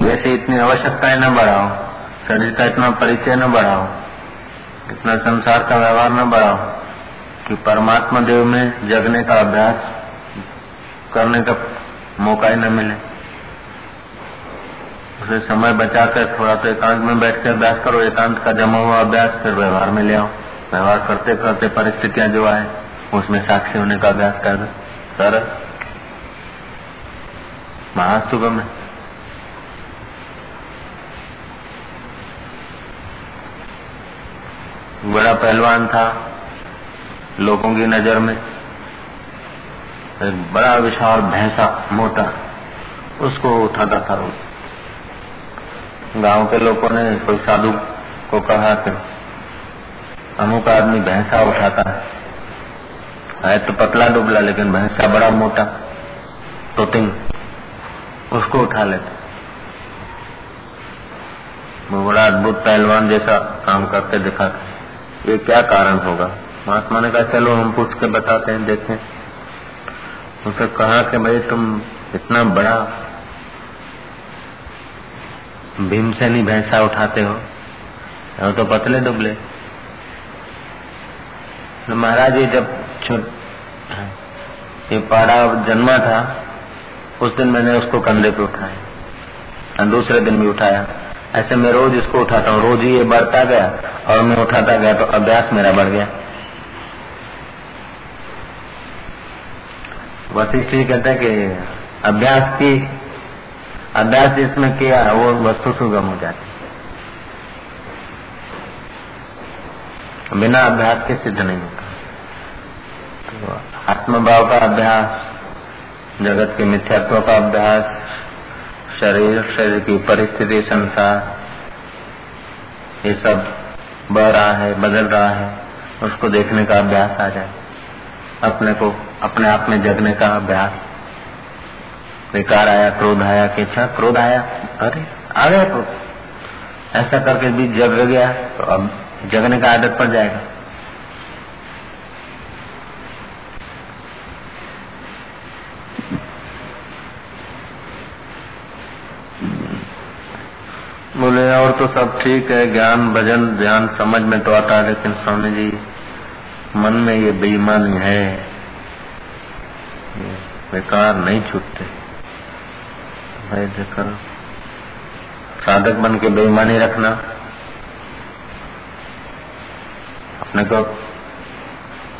वैसे इतनी आवश्यकताएँ न बढ़ाओ, शरीर का इतना परिचय न बढ़ाओ, इतना संसार का व्यवहार न बढ़ाओ कि परमात्मा देव में जगने का अभ्यास करने का मौका ही न मिले। उसे समय बचाकर थोड़ा तो एकांत में बैठ कर अभ्यास करो, एकांत का जमा हुआ अभ्यास, फिर व्यवहार में ले आओ। व्यवहार करते करते परिस्थितियाँ जो आए, उसमें साक्षी होने का अभ्यास कर दो सरल महासुगम है। बड़ा पहलवान था लोगों की नज़र में। एक बड़ा विशाल भैंसा मोटा, उसको उठाता था रोज। गाँव के लोगों ने कोई साधु को कहा कि अमुक आदमी भैंसा उठाता है। है तो पतला डुबला, लेकिन भैंसा बड़ा मोटा टोटिंग उसको उठा लेते। वो बड़ा अद्भुत पहलवान जैसा काम करके दिखाते। ये क्या कारण होगा? महात्मा ने कहा, चलो हम पूछ के बताते हैं, देखें। उसे कहा कि भाई तुम इतना बड़ा भीमसेनी भैंसा उठाते हो तो पतले दुबले। तो महाराज ये जब ये पाड़ा जन्मा था, उस दिन मैंने उसको कंधे पे उठाया, और दूसरे दिन भी उठाया। ऐसे मैं रोज इसको उठाता हूँ। रोज ही ये बढ़ता गया और मैं उठाता गया तो अभ्यास मेरा बढ़ गया। वशिष्ठ जी कहते कि अभ्यास की, अभ्यास जिसमें किया वो वस्तु सुगम हो जाती बिना अभ्यास के सिद्ध नहीं होता। तो आत्मभाव का अभ्यास, जगत के मिथ्यात्व का अभ्यास शरीर शरीर की परिस्थिति, संसार, ये सब बढ़ रहा है, बदल रहा है, उसको देखने का अभ्यास आ जाए। अपने को, अपने आप में जगने का अभ्यास। विकार आया, क्रोध आया, कि अच्छा क्रोध आया, अरे, आ गया क्रोध। ऐसा करके भी जग गया तो अब जगने का आदत पड़ जाएगा बोले और तो सब ठीक है, ज्ञान, भजन, ध्यान, समझ में तो आता है, लेकिन स्वामी जी, मन में ये बेईमानी है। बेकार नहीं छूटते। भाई देखो, साधक बन के बेईमानी रखना। अपने को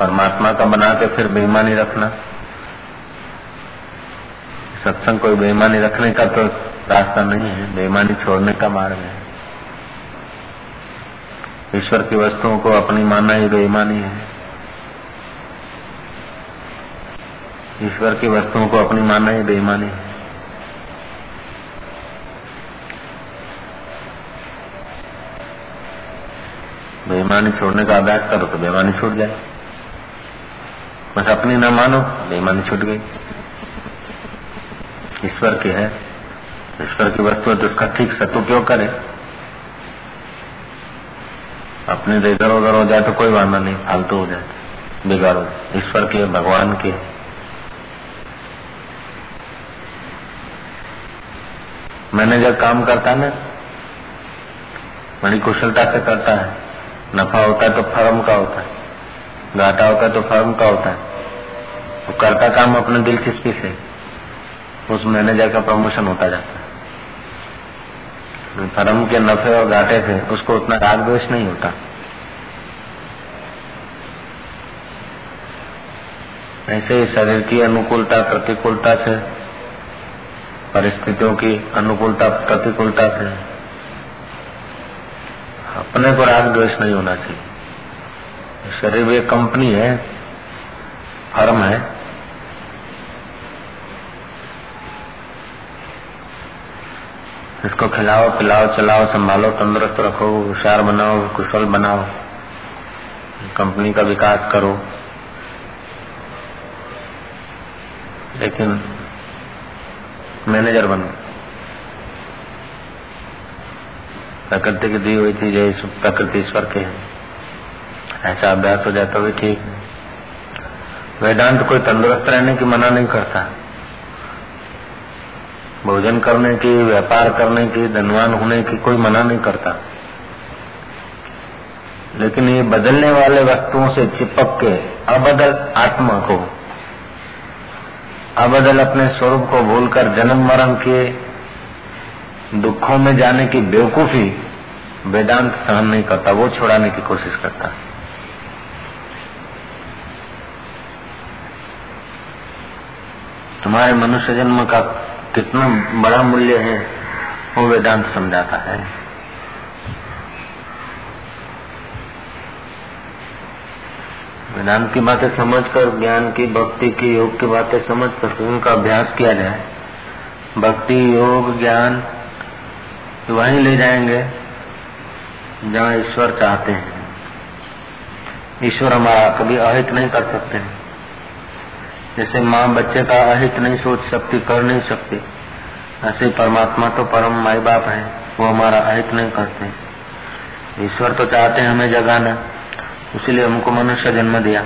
परमात्मा का बना के फिर बेईमानी रखना। सत्संग कोई बेईमानी रखने का तो रास्ता नहीं है, बेईमानी छोड़ने का मार्ग है। ईश्वर की वस्तुओं को अपनी मानना ही बेईमानी है। ईश्वर की वस्तुओं को अपनी मानना ही बेईमानी है। बेईमानी छोड़ने का अभ्यास करो तो बेईमानी छूट जाए। बस अपनी न मानो, बेईमानी छूट गई। ईश्वर की है, ईश्वर की वस्तु है तो उसका ठीक सदुपयोग करे। अपने इधर उधर हो जाए तो कोई वादा नहीं, फालतू हो जाए, बिगाड़ो, ईश्वर के, भगवान के। मैनेजर काम करता है बड़ी कुशलता से करता है। नफा होता है तो फर्म का होता है, घाटा होता है तो फर्म का होता है। वो करता काम अपने दिल दिलचस्पी से, उस मैनेजर का प्रमोशन होता जाता है। धर्म के नफे और घाटे थे, उसको उतना राग द्वेष नहीं होता। ऐसे ही शरीर की अनुकूलता, प्रतिकूलता से, परिस्थितियों की अनुकूलता, प्रतिकूलता से, अपने को राग द्वेष नहीं होना चाहिए। शरीर भी एक कंपनी है फर्म है। इसको खिलाओ, पिलाओ, चलाओ, संभालो, तंदुरुस्त रखो, होशियार बनाओ, कुशल बनाओ, कंपनी का विकास करो। लेकिन मैनेजर बनो। प्रकृति की दी हुई थी है प्रकृति ईश्वर के है। ऐसा अभ्यास हो जाता भी ठीक वेदांत कोई तंदुरुस्त रहने की मना नहीं करता। भोजन करने की, व्यापार करने की, धनवान होने की कोई मना नहीं करता। लेकिन ये बदलने वाले वस्तुओं से चिपक के अबदल आत्मा को, अबदल अपने स्वरूप को भूलकर जन्म मरण के दुखों में जाने की बेवकूफ़ी वेदांत सहन नहीं करता, वो छोड़ाने की कोशिश करता। तुम्हारे मनुष्य जन्म का कितना बड़ा मूल्य है, वो वेदांत समझाता है। वेदांत की बातें समझकर, ज्ञान की, भक्ति की, योग की बातें समझ कर उनका अभ्यास किया जाए। भक्ति, योग, ज्ञान, वहीं ले जाएँगे, जहाँ ईश्वर चाहते हैं। ईश्वर हमारा कभी अहित नहीं कर सकते। हैं जैसे माँ बच्चे का अहित नहीं सोच सकती, कर नहीं सकती। ऐसे परमात्मा तो परम माई बाप है, वो हमारा अहित नहीं करते। ईश्वर तो चाहते हैं हमें जगाना, इसीलिए हमको मनुष्य जन्म दिया।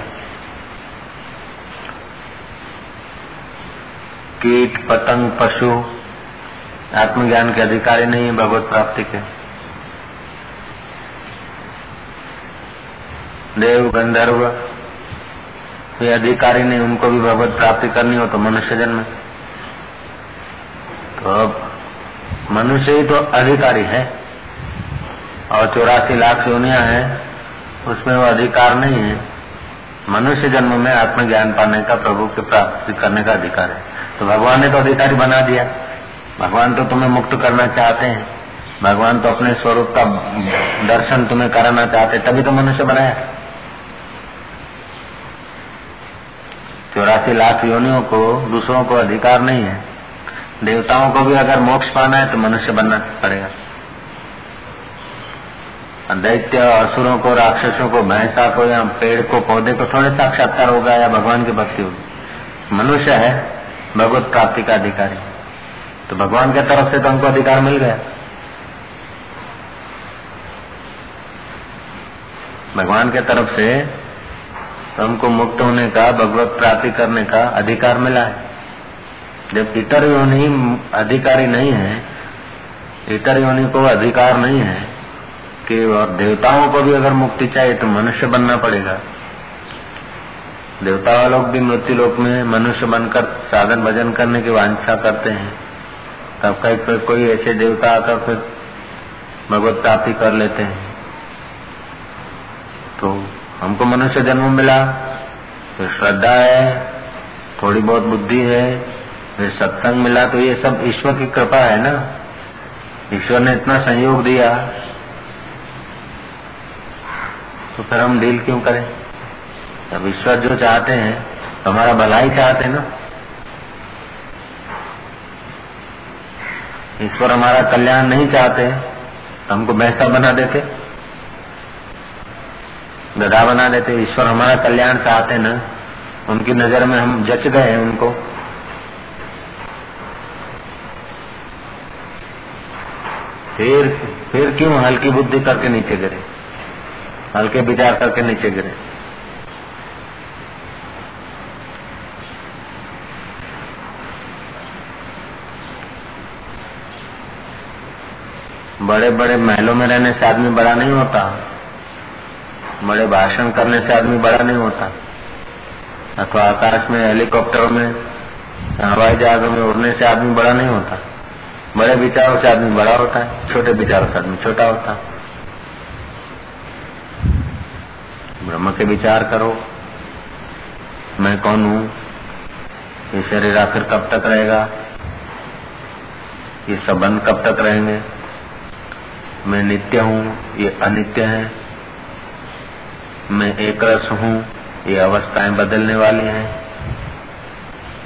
कीट, पतंग, पशु, आत्मज्ञान के अधिकारी नहीं है भगवत प्राप्ति के। देव, गंधर्व कोई अधिकारी नहीं उनको भी भगवत प्राप्ति करनी हो तो मनुष्य जन्म। तो अब मनुष्य ही तो अधिकारी है। और चौरासी लाख योनिया है, उसमें वो अधिकार नहीं है। मनुष्य जन्म में आत्मज्ञान पाने का, प्रभु की प्राप्ति करने का अधिकार है। तो भगवान ने तो अधिकारी बना दिया। भगवान तो तुम्हें मुक्त करना चाहते हैं। भगवान तो अपने स्वरूप का दर्शन तुम्हें कराना चाहते तभी तो मनुष्य बनाया। चौरासी लाख योनियों को, दूसरों को अधिकार नहीं है। देवताओं को भी अगर मोक्ष पाना है तो मनुष्य बनना पड़ेगा। दैत्य असुरों को, राक्षसों को, भैंसा को या पेड़ को, पौधे को थोड़े साक्षात्कार होगा या भगवान की भक्ति होगी। मनुष्य है, भगवत प्राप्ति का अधिकारी। तो भगवान के तरफ़ से तो हमको अधिकार मिल गया। भगवान के तरफ़ से तो हमको मुक्त होने का, भगवत प्राप्ति करने का अधिकार मिला है। जब इतर योनि अधिकारी नहीं है, इतर योनि को अधिकार नहीं है, कि और देवताओं को भी अगर मुक्ति चाहिए तो मनुष्य बनना पड़ेगा। देवता लोग भी मृत्यु लोक में मनुष्य बनकर साधन भजन करने की वांछा करते हैं। तब कहीं पर कोई ऐसे देवता आकर फिर भगवत प्राप्ति कर लेते हैं। तो हमको मनुष्य जन्म मिला, फिर श्रद्धा है, थोड़ी बहुत बुद्धि है, फिर सत्संग मिला तो ये सब ईश्वर की कृपा है ना? ईश्वर ने इतना संयोग दिया। तो फिर हम डील क्यों करें? अब ईश्वर जो चाहते हैं तो हमारा भलाई चाहते हैं ना? ईश्वर हमारा कल्याण नहीं चाहते तो हमको भैंसा बना देते। गधा बना देते ईश्वर हमारा कल्याण चाहते न, उनकी नज़र में हम जच गए हैं उनको। फिर फिर क्यों हल्की बुद्धि करके नीचे गिरे? हल्के विचार करके नीचे गिरे। बड़े बड़े महलों में रहने से आदमी बड़ा नहीं होता। बड़े भाषण करने से आदमी बड़ा नहीं होता। अथवा आकाश में हेलीकॉप्टर में, हवाई जहाजों में उड़ने से आदमी बड़ा नहीं होता। बड़े विचारों से आदमी बड़ा होता है, छोटे विचारों से आदमी छोटा होता ब्रह्म के विचार करो, मैं कौन हूँ? ये शरीर आखिर कब तक रहेगा? ये संबंध कब तक रहेंगे? मैं नित्य हूँ, ये अनित्य है। मैं एक रस हूँ, ये अवस्थाएँ बदलने वाली हैं।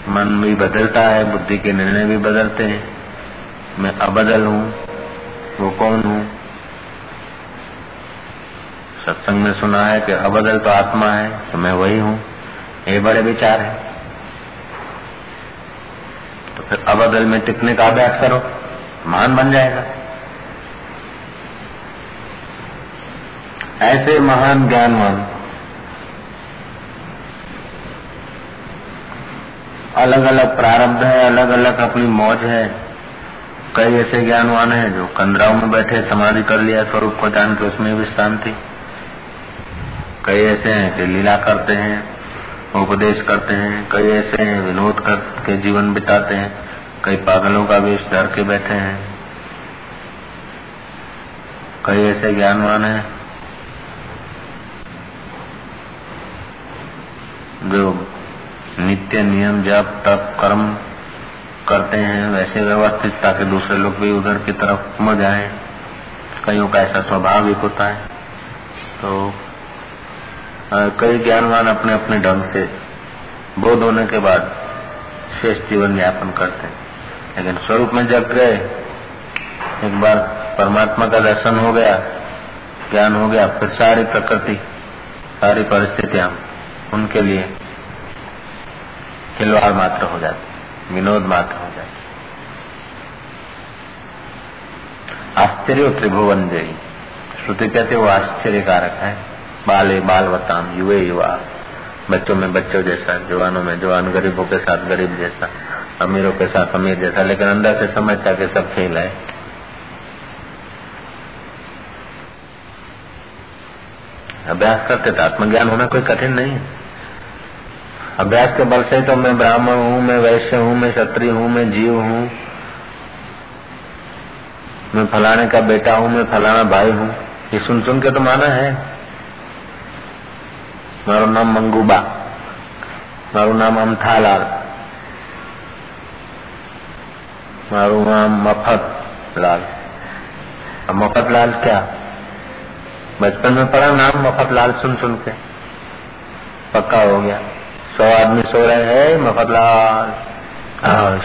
मन भी बदलता है, बुद्धि के निर्णय भी बदलते हैं। मैं अबदल हूँ, वो कौन हूँ? सत्संग में सुना है कि अबदल तो आत्मा है तो मैं वही हूँ। ये बड़े विचार है। तो फिर अबदल में टिकने का अभ्यास करो, मान बन जाएगा। ऐसे महान ज्ञानवान। अलग अलग प्रारब्ध है अलग अलग अपनी मौज है। कई ऐसे ज्ञानवान है जो कंदराव में बैठे, समाधि कर लिया, स्वरूप को जान के उसमें भी शांति। कई ऐसे हैं कि लीला करते हैं, उपदेश करते हैं, कई ऐसे हैं विनोद करके जीवन बिताते हैं, कई पागलों का वेश धर के बैठे हैं। कई ऐसे ज्ञानवान हैं जो नित्य नियम जप, तप, कर्म करते हैं, वैसे व्यवस्थित ताकि दूसरे लोग भी उधर की तरफ़ मर जाए। कईयों का ऐसा स्वाभाविक होता है। तो कई ज्ञानवान अपने अपने ढंग से बोध होने के बाद शेष जीवन यापन करते हैं। लेकिन स्वरूप में जग गए, एक बार परमात्मा का दर्शन हो गया, ज्ञान हो गया, फिर सारी प्रकृति, सारी परिस्थितियाँ उनके लिए खिलवाड़ मात्र हो जाती, विनोद मात्र हो जाती। आश्चर्य त्रिभुवन जयी श्रुति कहते वो आश्चर्य कारक है। बाले, बालवताम, युवे, युवा। बच्चों में बच्चों जैसा, जवानों में जवान, गरीबों के साथ गरीब जैसा, अमीरों के साथ अमीर जैसा, लेकिन अंदर से समझता कि सब खेल है। अभ्यास करते तो आत्मज्ञान होना कोई कठिन नहीं है। अभ्यास के बल से तो मैं ब्राह्मण हूँ, मैं वैश्य हूँ, मैं क्षत्रिय हूँ, मैं जीव हूँ। मैं फलाने का बेटा हूँ, मैं फलाना भाई हूँ। ये सुन सुन के तो माना है। मारो नाम मंगूबा, मारू नाम अमथालाल, मारू नाम मफत लाल मफत लाल क्या? बचपन में पढ़ा, नाम मफत लाल सुन सुन के। पक्का हो गया। सौ आदमी सो रहे हैं मफत लाल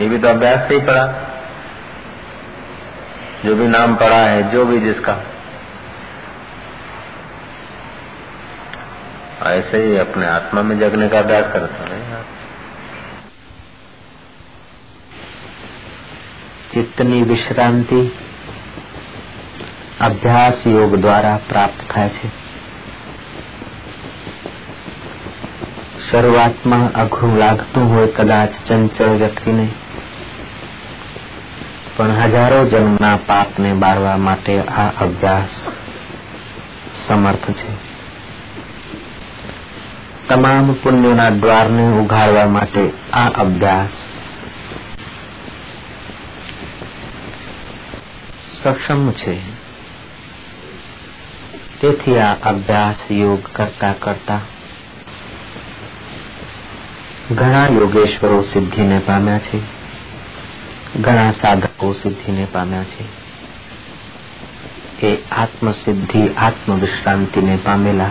ये भी तो अभ्यास से ही पढ़ा। जो भी नाम पड़ा है, जो भी जिसका। ऐसे ही अपने आत्मा में जगने का अभ्यास करता है। जितनी विश्रांति અભ્યાસ યોગ દ્વારા પ્રાપ્ત થાય છે. શરૂઆતમાં અઘરું લાગતું હોય કદાચ ચંચળ વ્યક્તિને, પણ હજારો જન્મના પાપને બાળવા માટે આ અભ્યાસ સમર્થ છે. તમામ પુણ્યોના દ્વારને ઉઘાડવા માટે આ અભ્યાસ સક્ષમ છે. તેથી આ અભ્યાસ યોગ કરતા કરતા ઘણા યોગેશ્વરો સિદ્ધિને પામ્યા છે. ઘણા સાધકો સિદ્ધિને પામ્યા છે. એ આત્મસિદ્ધિ, આત્મવિશ્રાંતિને પામેલા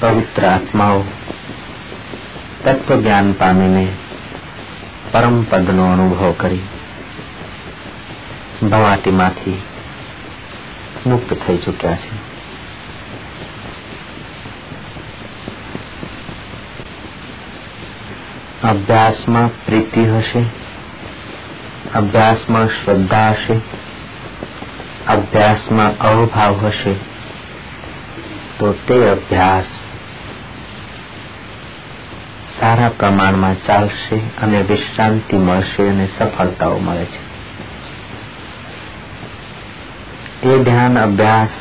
પવિત્ર આત્માઓ તત્વ જ્ઞાન પામીને પરમ પદનો અનુભવ કરી ભવાટીમાંથી મુક્ત થઈ ચુક્યા છે. અભ્યાસમાં પ્રીતિ હશે, અભ્યાસમાં શ્રદ્ધા હશે, અભ્યાસમાં અવભાવ હશે, તો તે અભ્યાસ સારા પ્રમાણમાં ચાલશે અને વિશ્રાંતિ મળશે અને સફળતાઓ મળે છે. એ ધ્યાન અભ્યાસ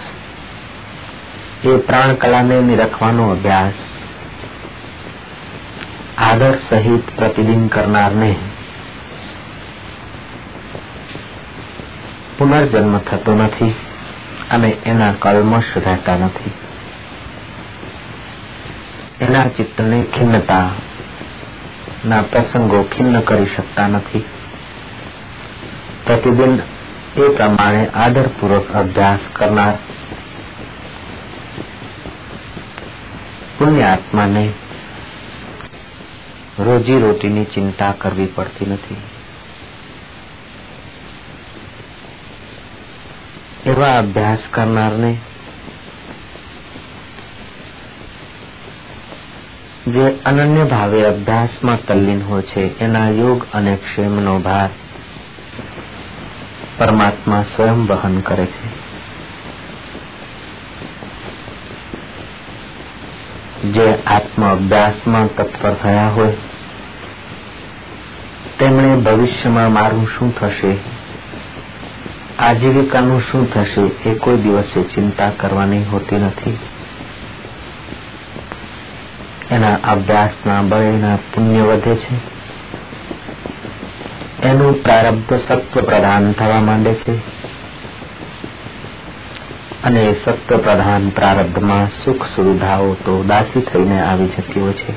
એ પ્રાણ કલાને નિરખવાનો અભ્યાસ આદર સહિત પ્રતિદિન કરનારને પુનર્જન્મ થતો નથી અને એના કલ્મશ રહેતા નથી એના ચિત્તને ખિન્નતા ના પ્રસંગો ખિન્ન કરી શકતા નથી પ્રતિદિન એ પ્રમાણે આદરપૂર્વક અભ્યાસ કરનાર પુણ્ય આત્માને રોજી રોટીની ચિંતા કરવી પડતી નથી એવા અભ્યાસ કરનારને જે અનન્ય ભાવે અભ્યાસમાં તલ્લીન હોય છે એના યોગ અને ક્ષેમનો ભાર પરમાત્મા સ્વયં વહન કરે છે. જે આત્મ અભ્યાસમાં તત્પર થયા હોય, તેમણે ભવિષ્યમાં મારું શું થશે, આજીવિકાનું શું થશે એ કોઈ દિવસે ચિંતા કરવાની હોતી નથી. એના અભ્યાસના બળના પુણ્ય વધે છે. એનું પ્રારબ્ધ સત્વ પ્રધાન થવા માંડે છે અને સત્વ પ્રધાન પ્રારબ્ધમાં સુખ સુવિધાઓ તો દાસી થઈને આવી જતી હોય છે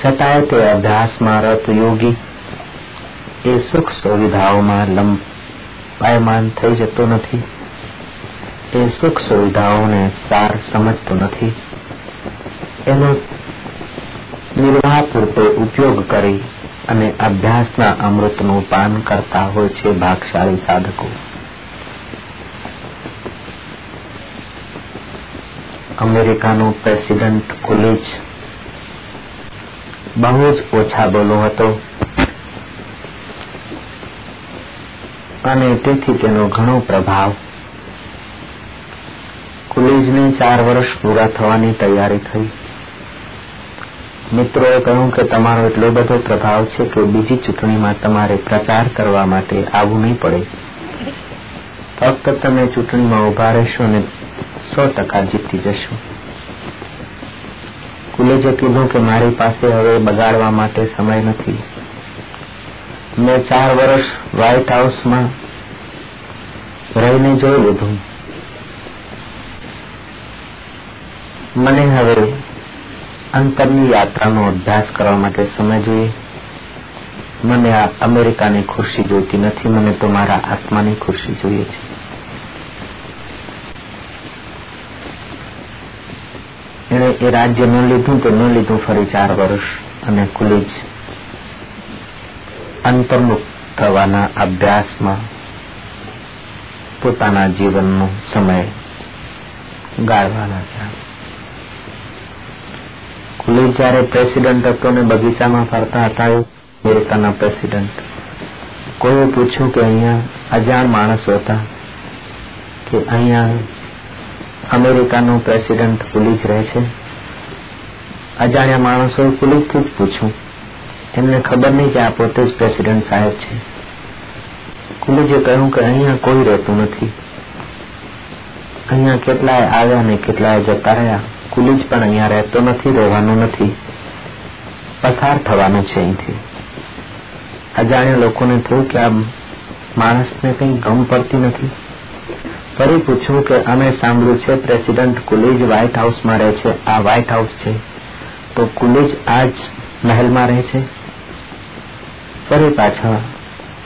છતાંય તે અભ્યાસમાં રત યોગી એ સુખ સુવિધાઓમાં લંબાયમાન થઈ જતો નથી એ સુખ સુવિધાઓને સાર સમજતો નથી એનો નિર્વાહ પૂરતો ઉપયોગ કરી અને અભ્યાસના અમૃતનું પાન કરતા હોય છે ભાગશાળી સાધકો. અમેરિકાનો પ્રેસિડેન્ટ કોલેજ બહુ જ ઓછા બોલો હતો. અને તેથી તેનો ઘણો પ્રભાવ. કોલેજને ચાર વર્ષ પૂરા થવાની તૈયારી થઈ. મિત્રોએ કહ્યું કે તમારો એટલો બધો પ્રભાવ છે કે બીજી ચૂંટણીમાં તમારે પ્રચાર કરવા માટે આવવું નહીં પડે. ફક્ત તમે ચૂંટણીમાં ઊભા રહેશો અને સો ટકા જીતી જશો. કુલેજે કીધું કે મારી પાસે હવે બગાડવા માટે સમય નથી. મેં ચાર વર્ષ વ્હાઇટ હાઉસમાં રહીને જોઈ લીધું. મને હવે અંતરની યાત્રાનો અભ્યાસ કરવા માટે સમય જોઈએ. મને આ અમેરિકાની ખુરશી જોઈતી નથી, મને તો મારા આત્માની ખુરશી જોઈએ છે. એણે એ રાજ્ય ન લીધું તો ન લીધું ફરી ચાર વર્ષ અને કુલીજ અંતર્મુખ થવાના અભ્યાસમાં પોતાના જીવનનો સમય ગાળવા લાગ્યા. જયારે પ્રેસિડન્ટ હતો ને બગીચામાં ફરતા હતા અમેરિકાના પ્રેસિડન્ટ કોઈએ પૂછ્યું કે અહીંયા અજાણ માણસો હતા કે અહીંયા અમેરિકાનો પ્રેસિડન્ટ પુલિસ રહે છે અજાણ્યા માણસોએ પુલિસથી જ પૂછ્યું એમને ખબર નહીં કે આ પોતે જ પ્રેસિડન્ટ સાહેબ છે કુલિજે કહ્યું કે અહીંયા કોઈ રહેતું નથી અહીંયા કેટલાય આવ્યા ને કેટલાય જતા રહ્યા કુલિજ પણ અહીંયા રહેતો નથી, રહેવાનું નથી. પસાર થવાનું છે અહીંથી. અજાણ્યા લોકોને થયું કે આ માણસને કંઈ ગમ પડતી નથી. ફરી પૂછ્યું કે અમે સાંભળ્યું છે, પ્રેસિડેન્ટ કુલીજ વ્હાઇટ હાઉસમાં રહે છે. આ વ્હાઇટ હાઉસ છે. તો કુલીજ આ જ મહેલમાં રહે છે? ફરી પાછા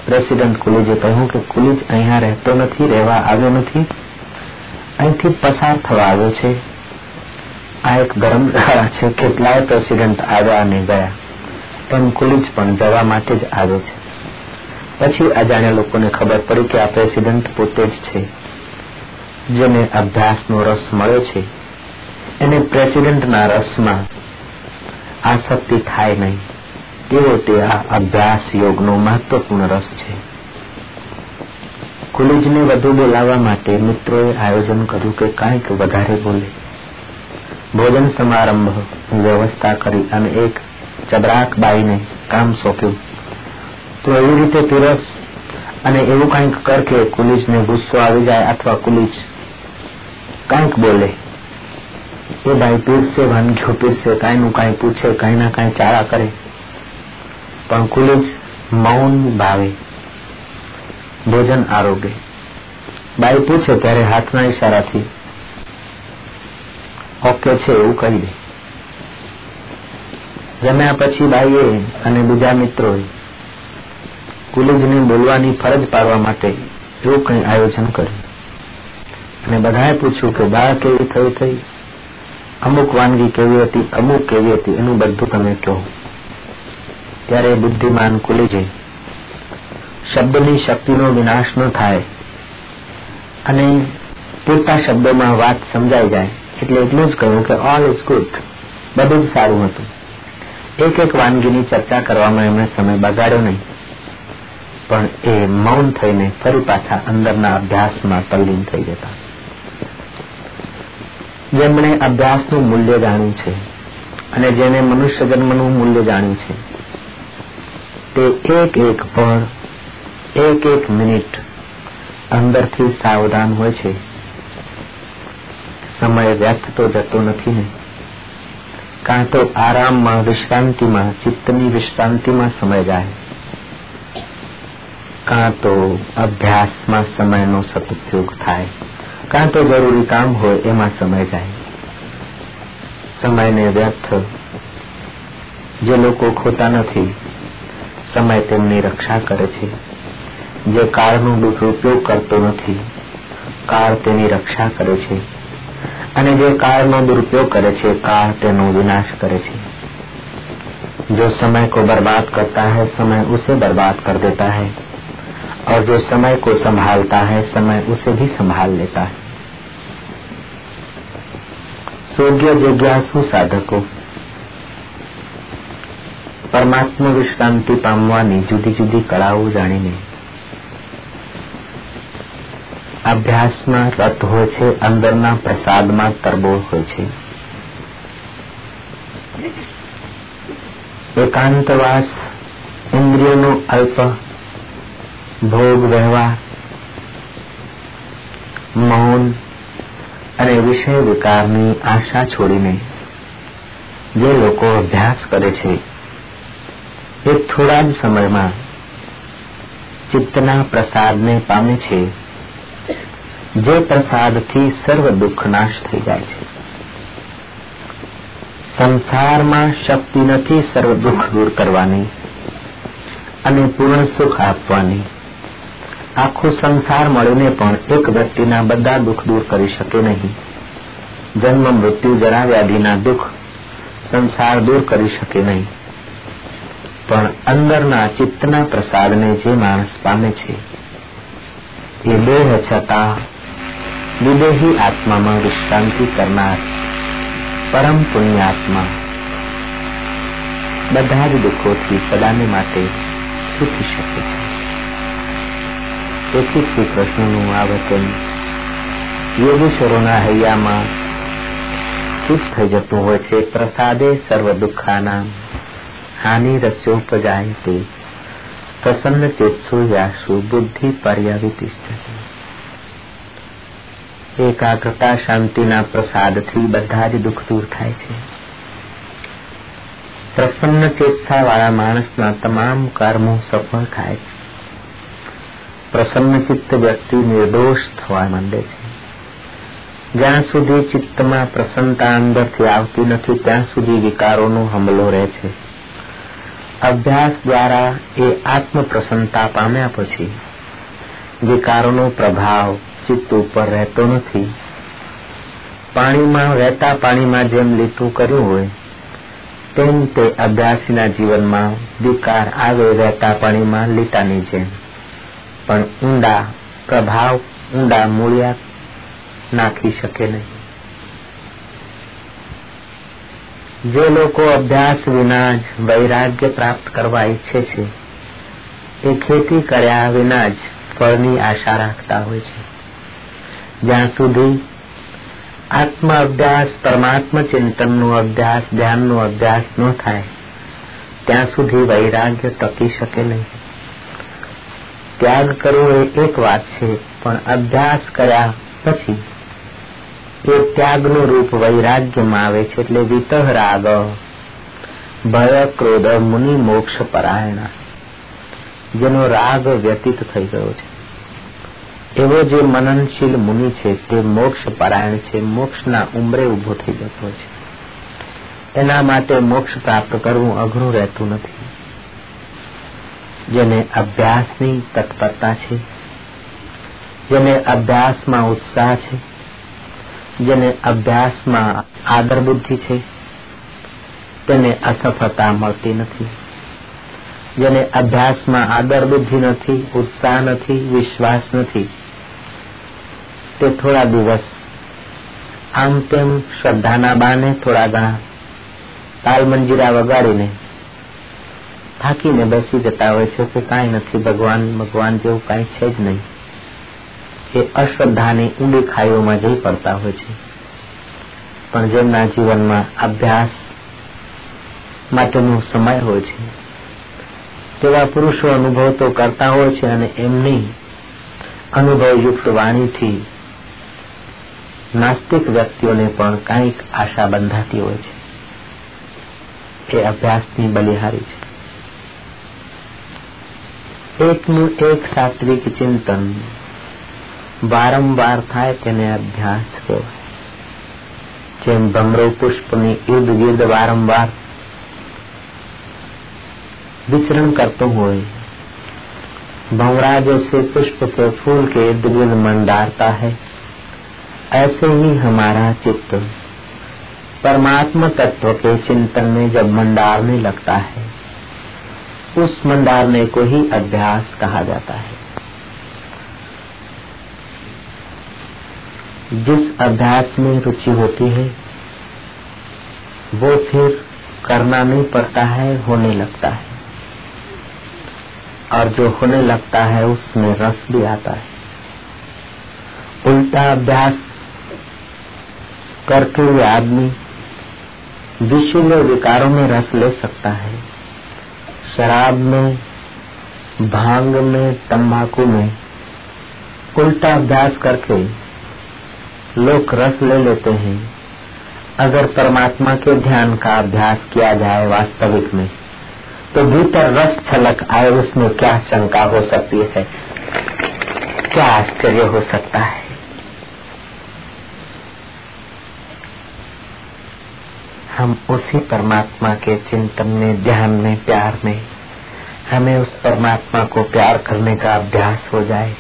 પ્રેસિડન્ટ કુલીજે કહ્યું કે કુલીજ અહીંયા રહેતો નથી, રહેવા આવ્યો નથી. અહીંથી પસાર થવા આવ્યો છે. આ એક ધર્મશાળા છે. કેટલાય પ્રેસિડન્ટ આવ્યા અને ગયા. પણ કુલીજ પણ જવા માટે જ આવે છે. પછી અજાણ્યા લોકોને ખબર પડી કે આ પ્રેસિડન્ટ પોતે જ છે. જેને અભ્યાસનો રસ મળ્યો છે. એને પ્રેસિડેન્ટના રસમાં આસક્તિ થાય નહીં. એવો તે આ અભ્યાસ યોગનો મહત્વપૂર્ણ રસ છે. કુલીજને વધુ બોલાવવા માટે મિત્રોએ આયોજન કર્યું કે કાંઈક વધારે બોલે. ભોજન સમારંભ વ્યવસ્થા કરી અને એક ચબરાક બાઈને કામ સોંપ્યું તો એવી રીતે પીરસ અને એવું કંઈક કર કે કુલીજને ગુસ્સો આવી જાય અથવા કુલીજ કંઈક બોલે એ ભાઈ પીરસે વાનગીઓ પીરસે કાંઈ નું કાંઈ પૂછે કાંઈ ના કાંઈ ચાળા કરે પણ કુલીજ મૌન ભાવે ભોજન આરોગે બાઈ પૂછે ત્યારે હાથના ઈશારાથી ઓકે છે એવું કહી દે. જમ્યા પછી બાઈએ અને બીજા મિત્રોએ કુલીજને બોલવાની ફરજ પાડવા માટે એવું કંઈ આયોજન કર્યું. અને બધાએ પૂછ્યું કે, બા, કેવી થઈ થઈ? અમુક વાનગી કેવી હતી, અમુક કેવી હતી, એનું બધું તમે કહો. ત્યારે બુદ્ધિમાન કુલીજે શબ્દની શક્તિનો વિનાશ ન થાય અને પૂરતા શબ્દોમાં વાત સમજાઈ જાય. એટલે એટલું જ કહ્યું કે ઓલ ઇઝ ગુડ બધું જ સારું હતું. એક એક વાનગીની ચર્ચા કરવામાં એમણે સમય બગાડ્યો નહીં. પણ એ મૌન થઈને ફરી પાછા અંદરના અભ્યાસમાં તલ્લીન થઈ જતા. જેમણે અભ્યાસનું મૂલ્ય જાણ્યું છે અને જેને મનુષ્ય જન્મનું મૂલ્ય જાણ્યું છે, તે એક એક પળ, એક એક મિનિટ અંદરથી સાવધાન હોય છે. સમય વ્યર્થ તો જતો નથી ને કાં તો આરામમાં વિશ્રાંતિમાં ચિત્તની વિશ્રાંતિમાં સમય જાય કાં તો અભ્યાસમાં સમયનો સદુપયોગ થાય કાં તો જરૂરી કામ હોય એમાં સમય જાય સમયને વ્યર્થ જે લોકો ખોતા નથી સમય તેમની રક્ષા કરે છે જે કાળનો દુરુપયોગ કરતો નથી કાળ તેની રક્ષા કરે છે અને જે કાળનો દુરુપયોગ કરે છે, કાળ તેનો વિનાશ કરે છે. जो समय को बर्बाद करता है समय उसे बर्बाद कर देता है और जो समय को संभालता है समय उसे भी संभाल लेता है सोग्य जिज्ञासु विश्रांति પરમાત્મા વિશ્રાંતિ जुदी जुदी જુદી जाने में અભ્યાસમાં રત હોય છે અંદરના પ્રસાદમાં તરબોળ હોય છે એકાંતવાસ ઇન્દ્રિયોનો અલ્પ ભોગ વ્યવહાર મૌન અને વિષય વિકારની આશા છોડીને જે લોકો અભ્યાસ કરે છે એ થોડા જ સમયમાં ચિત્તના પ્રસાદને પામે છે જે પ્રસાદથી સર્વ દુઃખ નાશ થઈ જાય છે. સંસારમાં શક્તિ નથી સર્વ દુઃખ દૂર કરવાની અને પૂર્ણ સુખ આપવાની. આખો સંસાર મળીને પણ એક વ્યક્તિના બધા દુઃખ દૂર કરી શકે નહીં. જન્મ મૃત્યુ જરા વ્યાધિના દુઃખ સંસાર દૂર કરી શકે નહીં. પણ અંદરના ચિત્તના પ્રસાદને જે માણસ પામે છે, એ દેહ છતાં વિદેહી આત્મામાં વિશ્રાંતિ કરનાર પરમ પુણ્યાત્મા બધા જ દુઃખોથી સદાને માટે સુખી શકે છે તેથી શ્રી કૃષ્ણનું આ વચન યોગેશ્વરોના હૈયામાં ચૂપ થઈ જતું હોય છે પ્રસાદે સર્વ દુઃખાના હાનિ રસ્યોપજાય તે પ્રસન્ન ચેતસુ યાસુ બુદ્ધિ પર્યવિતિષ્ઠતી એકાગ્રતા, શાંતિના પ્રસાદથી બધા જ દુઃખ દૂર થાય છે. પ્રસન્ન ચેતસા વાળા માણસના તમામ કર્મો સફળ થાય છે. પ્રસન્ન ચિત્ત વ્યક્તિ નિર્દોષ થવા માંડે છે. જ્યાં સુધી ચિત્તમાં પ્રસન્નતા અંદરથી આવતી નથી, ત્યાં સુધી વિકારોનો હમલો રહે છે. અભ્યાસ દ્વારા એ આત્મ પ્રસન્નતા પામ્યા પછી વિકારોનો પ્રભાવ ચિત્ત ઉપર રહેતો નથી પાણીમાં વહેતા પાણીમાં જેમ લીટું કર્યું હોય તેમ તે અભ્યાસીના જીવનમાં વિકાર આવે વહેતા પાણીમાં લીટાની જેમ પણ ઊંડા પ્રભાવ ઊંડા મૂળિયા નાખી શકે નહીં જે લોકો અભ્યાસ વિના જ વૈરાગ્ય પ્રાપ્ત કરવા ઈચ્છે છે એ ખેતી કર્યા વિના જ ફળની આશા રાખતા હોય છે જ્યાં સુધી આત્મ અભ્યાસ પરમાત્મ ચિંતનનો અભ્યાસ ધ્યાનનો અભ્યાસ ન થાય ત્યાં સુધી વૈરાગ્ય ટકી શકે નહીં ત્યાગ કરવો એ એક વાત છે પણ અભ્યાસ કર્યા પછી એ ત્યાગનું રૂપ વૈરાગ્યમાં આવે છે એટલે વિતહ રાગ ભય ક્રોધ મુનિ મોક્ષ પરાયણ જેનો રાગ વ્યતીત થઈ ગયો છે એવો જે મનનશીલ મુનિ છે તે મોક્ષ પરાયણ છે, મોક્ષના ઉમરે ઊભો થઈ જતો છે. એના માટે મોક્ષ પ્રાપ્ત કરવું અઘરું રહેતું નથી. જેને અભ્યાસની તત્પરતા છે, જેને અભ્યાસમાં ઉત્સાહ છે, જેને અભ્યાસમાં આદર બુદ્ધિ છે, તેને અસફળતા મળતી નથી. જેને અભ્યાસમાં આદર બુદ્ધિ નથી, ઉત્સાહ નથી, વિશ્વાસ નથી તે થોડા દિવસ આમ તેમ શ્રદ્ધાના બાને થોડા ઘણા તાલ મંજીરા વગાડીને થાકીને બેસી જતા હોય છે કે કાંઈ નથી ભગવાન ભગવાન જેવું કાંઈ છે જ નહીં એ અશ્રદ્ધાની ઊંડી ખાઈઓમાં જઈ પડતા હોય છે પણ જેમના જીવનમાં અભ્યાસ માટેનો સમય હોય છે તેવા પુરુષો અનુભવ તો કરતા હોય છે અને એમની અનુભવયુક્ત વાણીથી નાસ્તિક વ્યક્તિઓને પણ કંઈક આશા બંધાતી હોય છે એ અભ્યાસની બલિહારી છે એકનું એક સાત્વિક ચિંતન વારંવાર થાય તેને અભ્યાસ કહેવાય જેમ ભમરો પુષ્પની ઈર્દ ગીર્દ વારંવાર विचरण करते हुए भंवरा जैसे पुष्प के फूल के इर्द गिर्द मंडारता है ऐसे ही हमारा चित्त। परमात्मा तत्व के चिंतन में जब मंडारने लगता है, उस मंडारने को ही अभ्यास कहा जाता है। जिस अभ्यास में रुचि होती है, वो फिर करना नहीं पड़ता है, होने लगता है। और जो होने लगता है, उसमें रस भी आता है। उल्टा अभ्यास करके हुए आदमी विषुल विकारों में रस ले सकता है। शराब में, भाँग में, तंबाकू में उल्टा अभ्यास करके लोग रस ले लेते हैं। अगर परमात्मा के ध्यान का अभ्यास किया जाए वास्तविक में तो भीतर रस छलक आए, उसमें क्या शंका हो सकती है? क्या आश्चर्य हो सकता है? हम उसी परमात्मा के चिंतन में, ध्यान में, प्यार में, हमें उस परमात्मा को प्यार करने का अभ्यास हो जाए।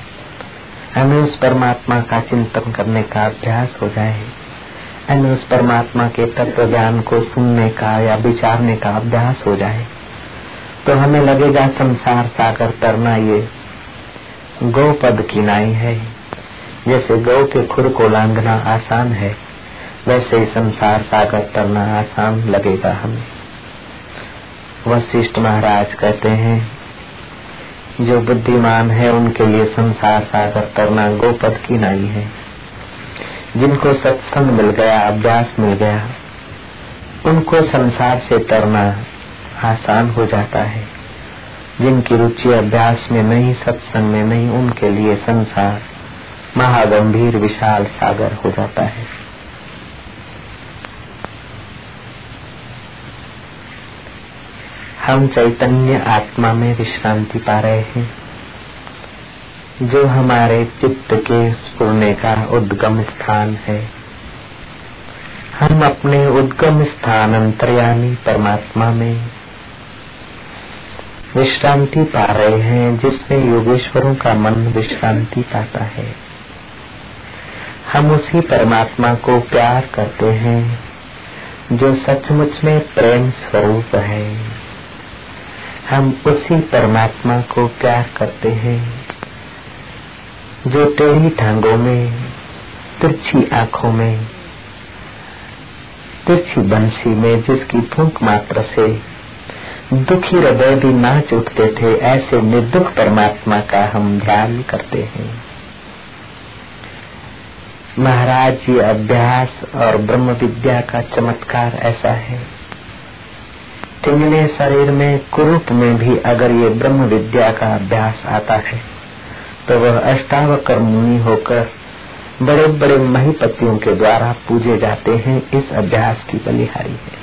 हमें उस परमात्मा का चिंतन करने का अभ्यास हो जाए। हमें उस परमात्मा के तत्व ज्ञान को सुनने का या विचारने का अभ्यास हो जाए। तो हमें लगेगा, संसार सागर तरना ये गौ पद की नाई है। जैसे गौ के खुर को लांगना आसान है। वैसे ही संसार सागर तरना आसान लगेगा हमें। वशिष्ठ महाराज कहते हैं, जो बुद्धिमान है, उनके लिए संसार सागर तरना गोपद की नाई है। जिनको सत्संग मिल गया, अभ्यास मिल गया, उनको संसार से तरना आसान हो जाता है। जिनकी रुचि अभ्यास में नहीं, सत्संग में नहीं, उनके लिए संसार महागंभीर, विशाल सागर हो जाता है। हम चैतन्य आत्मा में विश्रांति पा रहे हैं। जो हमारे चित्त के स्फुरने का उद्गम स्थान है। हम अपने उद्गम स्थान अंतर्यामी परमात्मा में विश्रांति पा रहे हैं, जिसमें योगेश्वरों का मन विश्रांति पाता है। हम उसी परमात्मा को प्यार करते हैं, जो सचमुच में प्रेम स्वरूप है। हम उसी परमात्मा को प्यार करते हैं, जो टेढ़ी टांगों में, तिरछी आँखों में, तिरछी बंसी में, जिसकी फूंक मात्र से दुखी हृदय भी नाच उठते थे, ऐसे निर्दुख परमात्मा का हम ध्यान करते हैं। महाराज, ये अभ्यास और ब्रह्म विद्या का चमत्कार ऐसा है। तिंगने शरीर में कुरूप में भी अगर ये ब्रह्म विद्या का अभ्यास आता है तो वह अष्टावकर मुनि होकर बड़े बड़े महीपतियों के द्वारा पूजे जाते हैं, इस अभ्यास की बलिहारी है।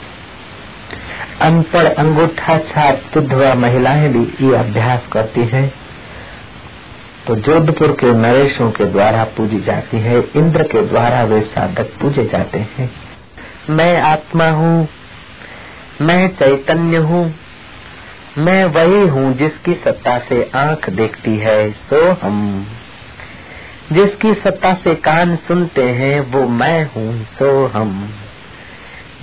अनपढ़ अंगूठा छाप विधवा महिलाएँ भी ये अभ्यास करती हैं। तो जोधपुर के नरेशों के द्वारा पूजी जाती है, इंद्र के द्वारा वे साधक पूजे जाते हैं। मैं आत्मा हूँ मैं चैतन्य हूँ। मैं वही हूँ जिसकी सत्ता से आँख देखती है, सो हम। जिसकी सत्ता से कान सुनते हैं, वो मैं हूँ, सो हम।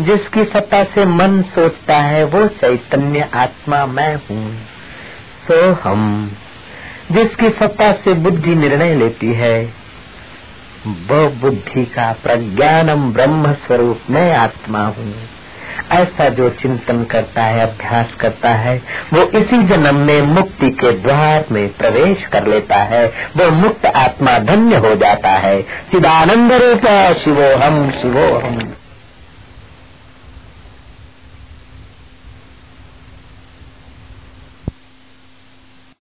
जिसकी सत्ता से मन सोचता है, वो चैतन्य आत्मा मैं हूँ, सो हम। जिसकी सत्ता से बुद्धि निर्णय लेती है, वो बुद्धि का प्रज्ञानम ब्रह्म स्वरूप मैं आत्मा हूँ। ऐसा जो चिंतन करता है, अभ्यास करता है, वो इसी जन्म में मुक्ति के द्वार में प्रवेश कर लेता है। वो मुक्त आत्मा धन्य हो जाता है। चिदानंद रूप शिवो हम शिवो हम